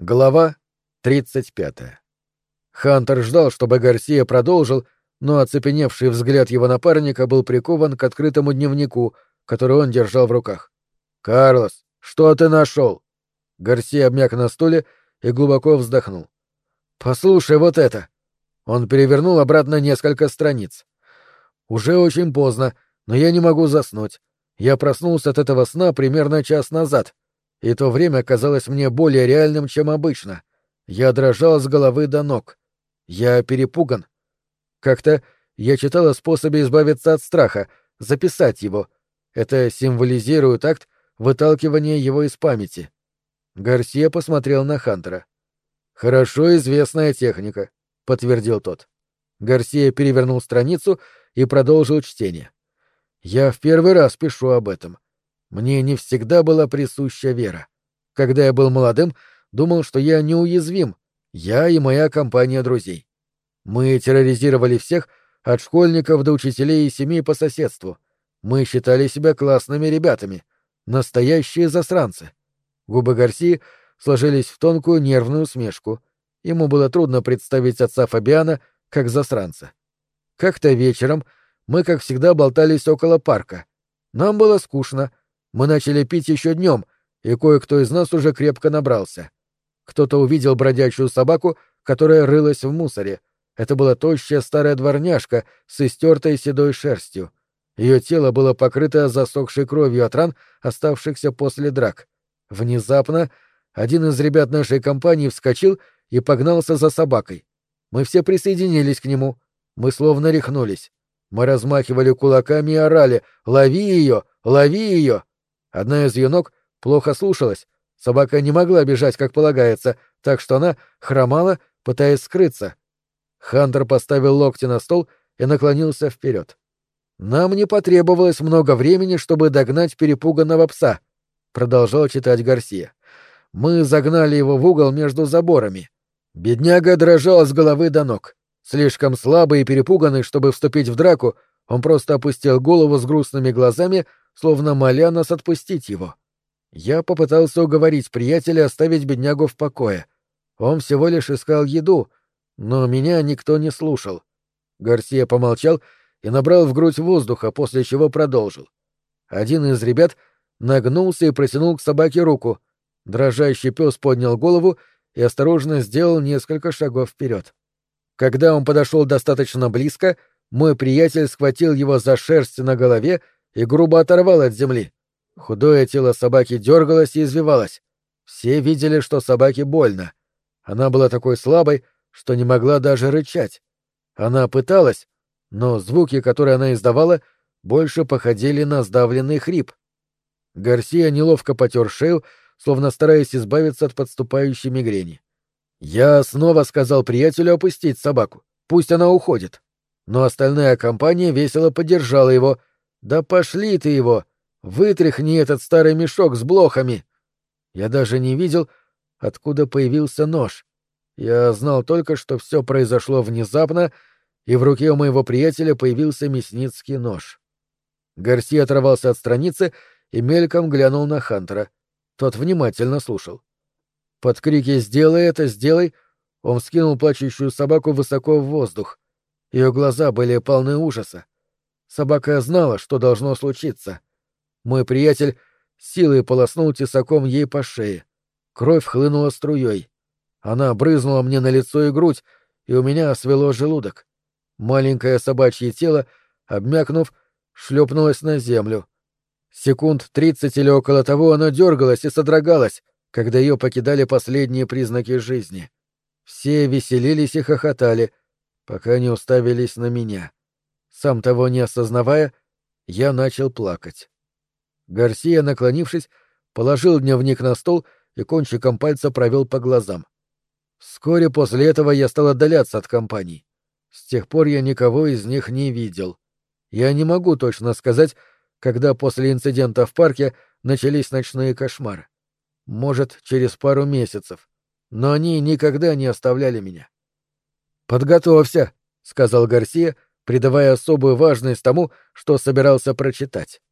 Глава 35. Хантер ждал, чтобы Гарсия продолжил, но оцепеневший взгляд его напарника был прикован к открытому дневнику, который он держал в руках. «Карлос, что ты нашел?» Гарсия обмяк на стуле и глубоко вздохнул. «Послушай вот это!» Он перевернул обратно несколько страниц. «Уже очень поздно, но я не могу заснуть. Я проснулся от этого сна примерно час назад и то время казалось мне более реальным, чем обычно. Я дрожал с головы до ног. Я перепуган. Как-то я читал о способе избавиться от страха, записать его. Это символизирует акт выталкивания его из памяти. Гарсия посмотрел на Хантера. «Хорошо известная техника», — подтвердил тот. Гарсия перевернул страницу и продолжил чтение. «Я в первый раз пишу об этом. Мне не всегда была присуща вера. Когда я был молодым, думал, что я неуязвим, я и моя компания друзей. Мы терроризировали всех, от школьников до учителей и семей по соседству. Мы считали себя классными ребятами, настоящие засранцы. Губы Гарсии сложились в тонкую нервную усмешку. Ему было трудно представить отца Фабиана как засранца. Как-то вечером мы, как всегда, болтались около парка. Нам было скучно, мы начали пить еще днем, и кое-кто из нас уже крепко набрался. Кто-то увидел бродячую собаку, которая рылась в мусоре. Это была тощая старая дворняжка с истертой седой шерстью. Ее тело было покрыто засохшей кровью от ран, оставшихся после драк. Внезапно один из ребят нашей компании вскочил и погнался за собакой. Мы все присоединились к нему. Мы словно рехнулись. Мы размахивали кулаками и орали «Лови ее! Лови ее!» Одна из ее ног плохо слушалась, собака не могла бежать, как полагается, так что она хромала, пытаясь скрыться. Хантер поставил локти на стол и наклонился вперед. «Нам не потребовалось много времени, чтобы догнать перепуганного пса», — продолжал читать Гарсия. «Мы загнали его в угол между заборами. Бедняга дрожал с головы до ног. Слишком слабый и перепуганный, чтобы вступить в драку, он просто опустил голову с грустными глазами, словно моля нас отпустить его. Я попытался уговорить приятеля оставить беднягу в покое. Он всего лишь искал еду, но меня никто не слушал. Гарсия помолчал и набрал в грудь воздуха, после чего продолжил. Один из ребят нагнулся и протянул к собаке руку. Дрожащий пес поднял голову и осторожно сделал несколько шагов вперед. Когда он подошел достаточно близко, мой приятель схватил его за шерсть на голове и грубо оторвал от земли. Худое тело собаки дергалось и извивалось. Все видели, что собаке больно. Она была такой слабой, что не могла даже рычать. Она пыталась, но звуки, которые она издавала, больше походили на сдавленный хрип. Гарсия неловко потер шею, словно стараясь избавиться от подступающей мигрени. Я снова сказал приятелю опустить собаку. Пусть она уходит. Но остальная компания весело поддержала его, да пошли ты его! Вытряхни этот старый мешок с блохами! Я даже не видел, откуда появился нож. Я знал только, что все произошло внезапно, и в руке у моего приятеля появился мясницкий нож. Гарси оторвался от страницы и мельком глянул на Хантера. Тот внимательно слушал. Под крики «Сделай это! Сделай!» он вскинул плачущую собаку высоко в воздух. Ее глаза были полны ужаса. Собака знала, что должно случиться. Мой приятель силой полоснул тесаком ей по шее. Кровь хлынула струей. Она брызнула мне на лицо и грудь, и у меня свело желудок. Маленькое собачье тело, обмякнув, шлепнулось на землю. Секунд тридцать или около того оно дергалось и содрогалось, когда ее покидали последние признаки жизни. Все веселились и хохотали, пока не уставились на меня. Сам того не осознавая, я начал плакать. Гарсия, наклонившись, положил дневник на стол и кончиком пальца провел по глазам. Вскоре после этого я стал отдаляться от компаний. С тех пор я никого из них не видел. Я не могу точно сказать, когда после инцидента в парке начались ночные кошмары. Может, через пару месяцев. Но они никогда не оставляли меня. «Подготовься», — сказал Гарсия, — придавая особую важность тому, что собирался прочитать.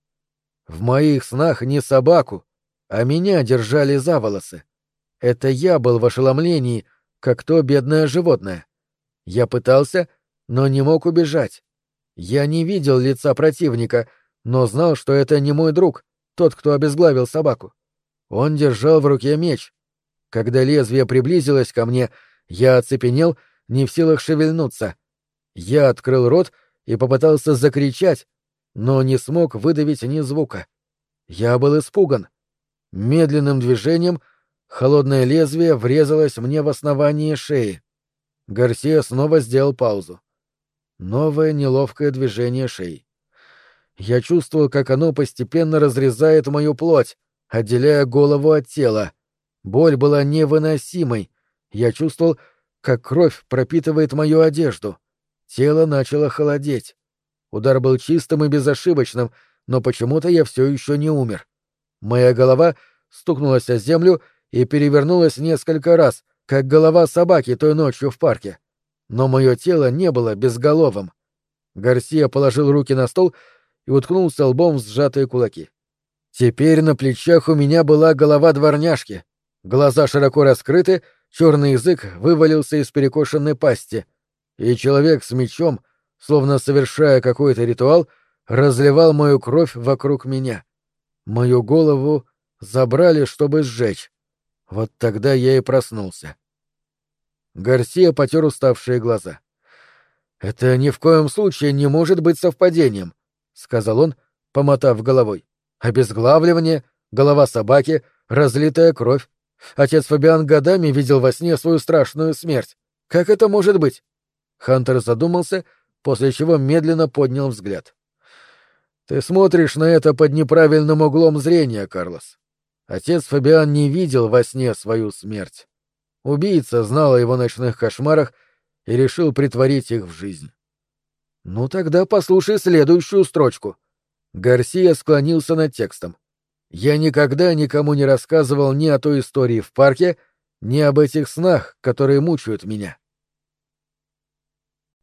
В моих снах не собаку, а меня держали за волосы. Это я был в ошеломлении, как то бедное животное. Я пытался, но не мог убежать. Я не видел лица противника, но знал, что это не мой друг, тот, кто обезглавил собаку. Он держал в руке меч. Когда лезвие приблизилось ко мне, я оцепенел, не в силах шевельнуться. Я открыл рот и попытался закричать, но не смог выдавить ни звука. Я был испуган. Медленным движением холодное лезвие врезалось мне в основание шеи. Гарсия снова сделал паузу. Новое неловкое движение шеи. Я чувствовал, как оно постепенно разрезает мою плоть, отделяя голову от тела. Боль была невыносимой. Я чувствовал, как кровь пропитывает мою одежду. Тело начало холодеть. Удар был чистым и безошибочным, но почему-то я все еще не умер. Моя голова стукнулась о землю и перевернулась несколько раз, как голова собаки той ночью в парке. Но мое тело не было безголовым. Гарсия положил руки на стол и уткнулся лбом в сжатые кулаки. Теперь на плечах у меня была голова дворняжки. Глаза широко раскрыты, черный язык вывалился из перекошенной пасти, и человек с мечом, словно совершая какой-то ритуал, разливал мою кровь вокруг меня. Мою голову забрали, чтобы сжечь. Вот тогда я и проснулся. Гарсия потер уставшие глаза. «Это ни в коем случае не может быть совпадением», — сказал он, помотав головой. Обезглавливание, голова собаки, разлитая кровь. Отец Фабиан годами видел во сне свою страшную смерть. Как это может быть? Хантер задумался, после чего медленно поднял взгляд. Ты смотришь на это под неправильным углом зрения, Карлос. Отец Фабиан не видел во сне свою смерть. Убийца знал о его ночных кошмарах и решил притворить их в жизнь. Ну тогда послушай следующую строчку. Гарсия склонился над текстом. «Я никогда никому не рассказывал ни о той истории в парке, ни об этих снах, которые мучают меня.